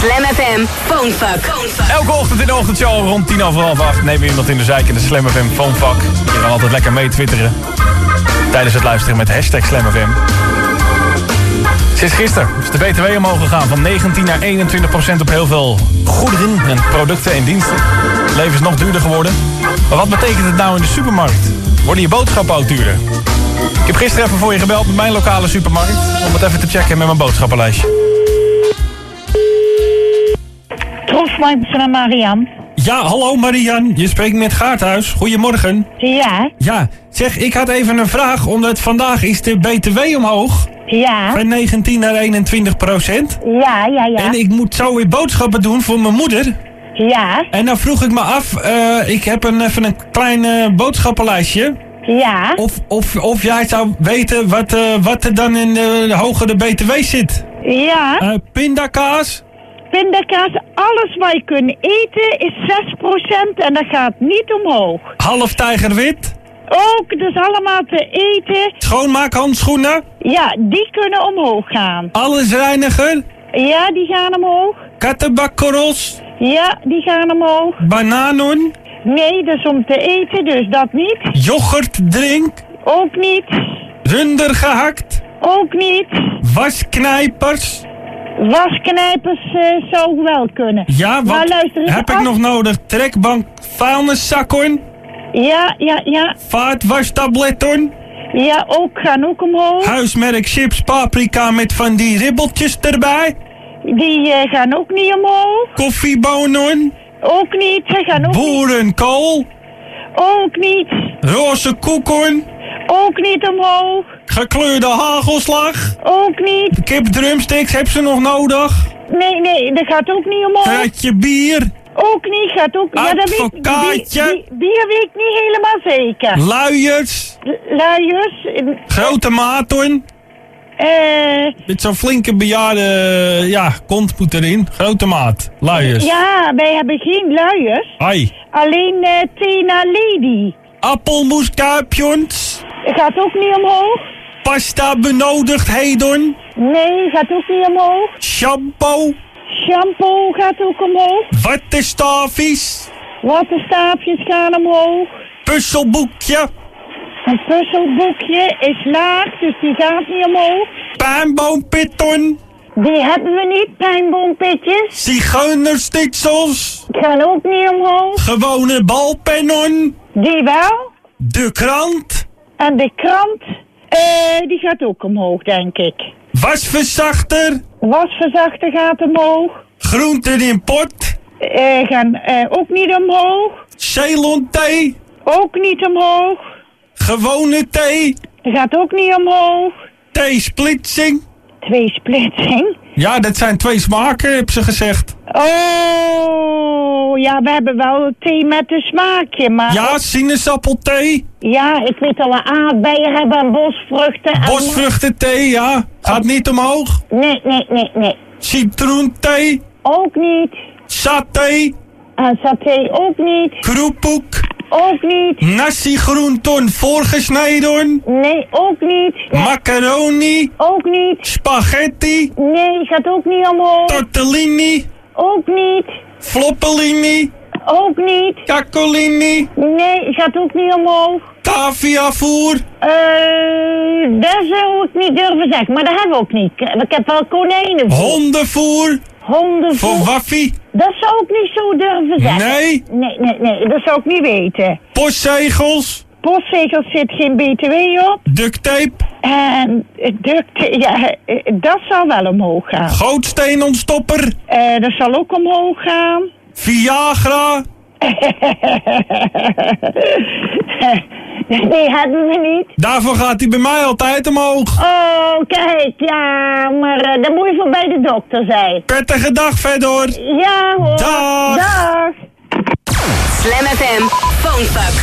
Slam FM Phonefuck. Elke ochtend in de ochtendshow rond tien over half acht nemen we iemand in de zijk in de Slam FM Phonefuck. Je kan altijd lekker mee twitteren. Tijdens het luisteren met hashtag Slam FM. Sinds gisteren is de BTW omhoog gegaan van 19 naar 21 procent op heel veel goederen en producten en diensten. Het leven is nog duurder geworden. Maar wat betekent het nou in de supermarkt? Worden je boodschappen ook duurder? Ik heb gisteren even voor je gebeld met mijn lokale supermarkt om het even te checken met mijn boodschappenlijstje. Van Marian. Ja, hallo Marian. Je spreekt met Gaarthuis. Goedemorgen. Ja, Ja, zeg, ik had even een vraag, omdat vandaag is de BTW omhoog. ja, Van 19 naar 21 procent. ja, ja, ja. En ik moet zo weer boodschappen doen voor mijn moeder. Ja, En dan vroeg ik me af, eh, ik heb een, even een klein eh, boodschappenlijstje. ja. Of, of, of jij zou weten wat, eh, wat er dan in de, de hogere BTW zit. Ja, pindakaas, pindakaas, alles wat je kunt eten is 6% en dat gaat niet omhoog. half tijgerwit, Ook, dus allemaal te eten. schoonmaakhandschoenen, Ja, die kunnen omhoog gaan. allesreiniger, Ja, die gaan omhoog. kattenbakkorrels, Ja, die gaan omhoog. bananen, Nee, is om te eten, dus dat niet. yoghurtdrink, Ook niet. runder gehakt, Ook niet. wasknijpers. Wasknijpers eh, zou wel kunnen. Ja, wat luister heb ik nog nodig? Trekbank, vuilniszakken, Ja, ja, ja. vaatwastabletten, Ja, ook gaan ook omhoog. huismerk chips paprika met van die ribbeltjes erbij, Die eh, gaan ook niet omhoog. koffiebonen, Ook niet. Ze gaan ook niet. boerenkool, Ook niet. roze koeken, Ook niet omhoog. Gekleurde hagelslag, Ook niet. kipdrumsticks heb ze nog nodig, Nee, nee, dat gaat ook niet omhoog. kratje bier, Ook niet, gaat ook Ja, dat weet ik. Die weet ik niet helemaal zeker. luiers, L- Luiers. eh, grote maten, eh met zo'n flinke bejaarde, ja, kont moet erin, grote maat, luiers. ja, wij hebben geen luiers. Ai. Alleen eh Tena Lady. Appelmoeskuipjes, Gaat ook niet omhoog. Pasta benodigdheden, Nee, gaat ook niet omhoog. shampoo, Shampoo gaat ook omhoog. wattenstaafjes, Wattenstaafjes gaan omhoog. puzzelboekje, Een puzzelboekje is laag, dus die gaat niet omhoog. pijnboompitten, Die hebben we niet, pijnboompitjes. zigeunerstitsels, gaan ook niet omhoog. gewone balpennen, Die wel. de krant, En de krant, eh, die gaat ook omhoog, denk ik. wasverzachter, Wasverzachter gaat omhoog. groenten in pot, Eh, gaan eh, ook niet omhoog. Ceylon thee, Ook niet omhoog. gewone thee, gaat ook niet omhoog. theesplitsing. Twee splitsing. Ja, dat zijn twee smaken, heb ze gezegd. Oh, ja, we hebben wel thee met een smaakje, maar... Ja, sinaasappelthee, Ja, ik weet al, aardbeien hebben en bosvruchten. en- bosvruchtenthee, ja, gaat niet omhoog. Nee, nee, nee, nee. Citroenthee, Ook niet. saté, En saté ook niet. kroepoek, Ook niet. nasi groenten voorgesneden, Nee, ook niet. Nee, macaroni, ook niet. spaghetti, Nee, gaat ook niet omhoog. tortellini, Ook niet. Floppellini, Ook niet. caccolini, Nee, gaat ook niet omhoog. caviavoer, Eh, dat zou ik niet durven zeggen, maar dat hebben we ook niet. Ik heb wel konijnen voor. hondenvoer, Honden voor voor. waffie, Dat zou ik niet zo durven zeggen. nee, Nee, nee, nee, dat zou ik niet weten. postzegels, Postzegels zit geen BTW op. duct tape, En duct, ja, dat zal wel omhoog gaan. gootsteenontstopper, Eh, dat zal ook omhoog gaan. Viagra, Nee, hebben we niet. daarvoor gaat hij bij mij altijd omhoog. Oh, kijk, ja, maar eh, dan moet je voor bij de dokter zijn. Prettige dag verder. Ja hoor. Dag. Dag. Slam FM Phonefuck.